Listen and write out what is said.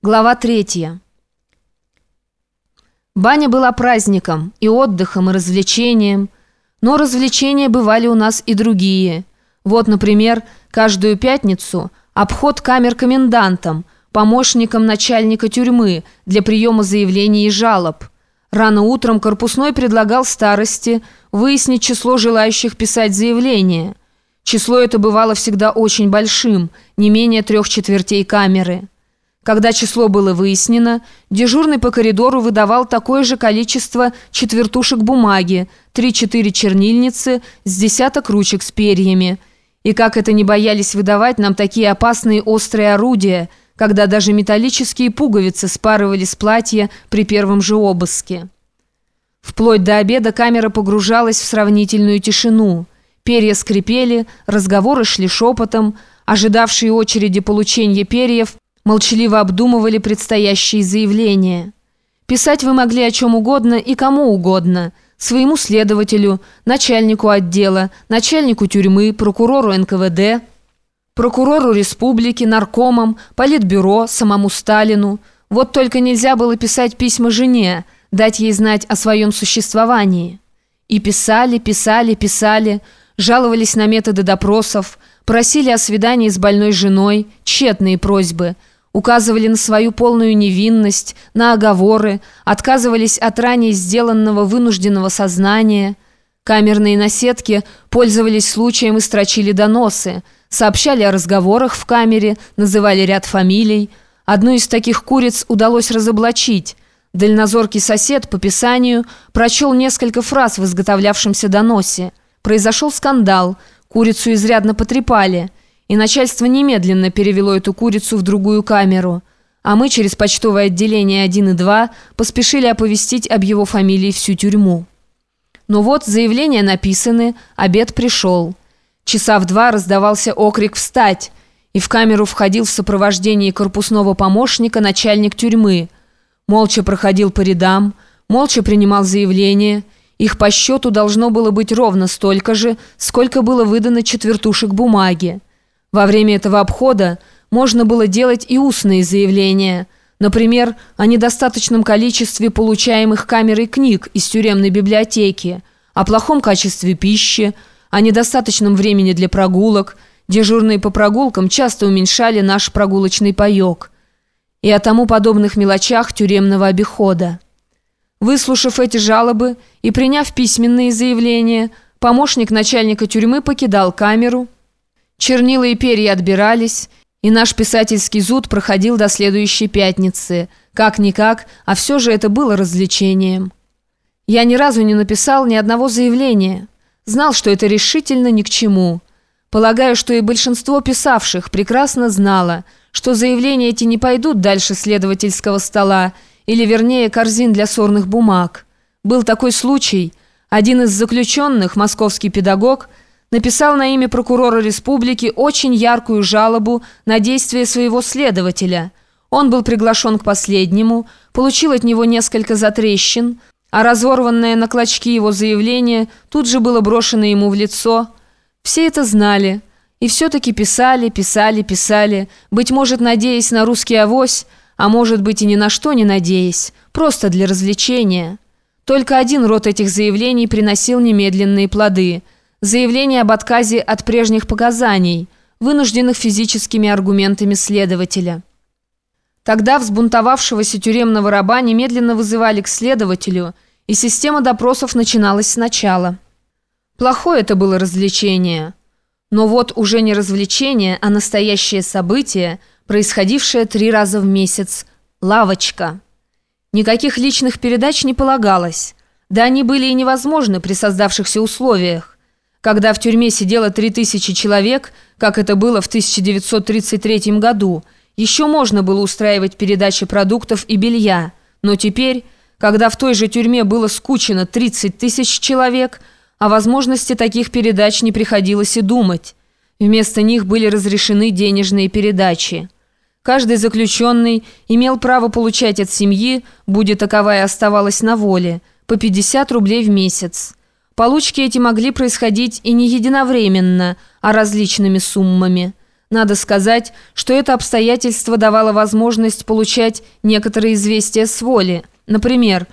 Глава третья. Баня была праздником, и отдыхом, и развлечением. Но развлечения бывали у нас и другие. Вот, например, каждую пятницу обход камер комендантом, помощником начальника тюрьмы для приема заявлений и жалоб. Рано утром корпусной предлагал старости выяснить число желающих писать заявления. Число это бывало всегда очень большим, не менее трех четвертей камеры. Когда число было выяснено, дежурный по коридору выдавал такое же количество четвертушек бумаги, 3-4 чернильницы с десяток ручек с перьями. И как это не боялись выдавать нам такие опасные острые орудия, когда даже металлические пуговицы спарывали с платья при первом же обыске. Вплоть до обеда камера погружалась в сравнительную тишину. Перья скрипели, разговоры шли шепотом, ожидавшие очереди получения перьев – молчаливо обдумывали предстоящие заявления. Писать вы могли о чем угодно и кому угодно. Своему следователю, начальнику отдела, начальнику тюрьмы, прокурору НКВД, прокурору республики, наркомам, политбюро, самому Сталину. Вот только нельзя было писать письма жене, дать ей знать о своем существовании. И писали, писали, писали, жаловались на методы допросов, просили о свидании с больной женой, тщетные просьбы – указывали на свою полную невинность, на оговоры, отказывались от ранее сделанного вынужденного сознания. Камерные наседки пользовались случаем и строчили доносы, сообщали о разговорах в камере, называли ряд фамилий. Одну из таких куриц удалось разоблачить. Дальнозоркий сосед по писанию прочел несколько фраз в изготовлявшемся доносе. Произошел скандал, курицу изрядно потрепали – и начальство немедленно перевело эту курицу в другую камеру, а мы через почтовое отделение 1 и 2 поспешили оповестить об его фамилии всю тюрьму. Но вот заявления написаны, обед пришел. Часа в два раздавался окрик «Встать!» и в камеру входил в сопровождении корпусного помощника начальник тюрьмы. Молча проходил по рядам, молча принимал заявления. Их по счету должно было быть ровно столько же, сколько было выдано четвертушек бумаги. Во время этого обхода можно было делать и устные заявления, например, о недостаточном количестве получаемых камерой книг из тюремной библиотеки, о плохом качестве пищи, о недостаточном времени для прогулок. Дежурные по прогулкам часто уменьшали наш прогулочный паек и о тому подобных мелочах тюремного обихода. Выслушав эти жалобы и приняв письменные заявления, помощник начальника тюрьмы покидал камеру – Чернила и перья отбирались, и наш писательский зуд проходил до следующей пятницы. Как-никак, а все же это было развлечением. Я ни разу не написал ни одного заявления. Знал, что это решительно ни к чему. Полагаю, что и большинство писавших прекрасно знало, что заявления эти не пойдут дальше следовательского стола, или вернее корзин для сорных бумаг. Был такой случай. Один из заключенных, московский педагог, написал на имя прокурора республики очень яркую жалобу на действия своего следователя. Он был приглашен к последнему, получил от него несколько затрещин, а разорванное на клочки его заявление тут же было брошено ему в лицо. Все это знали. И все-таки писали, писали, писали, быть может, надеясь на русский авось, а может быть и ни на что не надеясь, просто для развлечения. Только один род этих заявлений приносил немедленные плоды – заявление об отказе от прежних показаний, вынужденных физическими аргументами следователя. Тогда взбунтовавшегося тюремного раба немедленно вызывали к следователю, и система допросов начиналась сначала. Плохое это было развлечение. Но вот уже не развлечение, а настоящее событие, происходившее три раза в месяц – лавочка. Никаких личных передач не полагалось. Да они были и невозможны при создавшихся условиях. Когда в тюрьме сидело 3000 человек, как это было в 1933 году, еще можно было устраивать передачи продуктов и белья. Но теперь, когда в той же тюрьме было скучено 30 тысяч человек, о возможности таких передач не приходилось и думать. Вместо них были разрешены денежные передачи. Каждый заключенный имел право получать от семьи, будет таковая оставалась на воле, по 50 рублей в месяц. Получки эти могли происходить и не единовременно, а различными суммами. Надо сказать, что это обстоятельство давало возможность получать некоторые известия с воли. Например,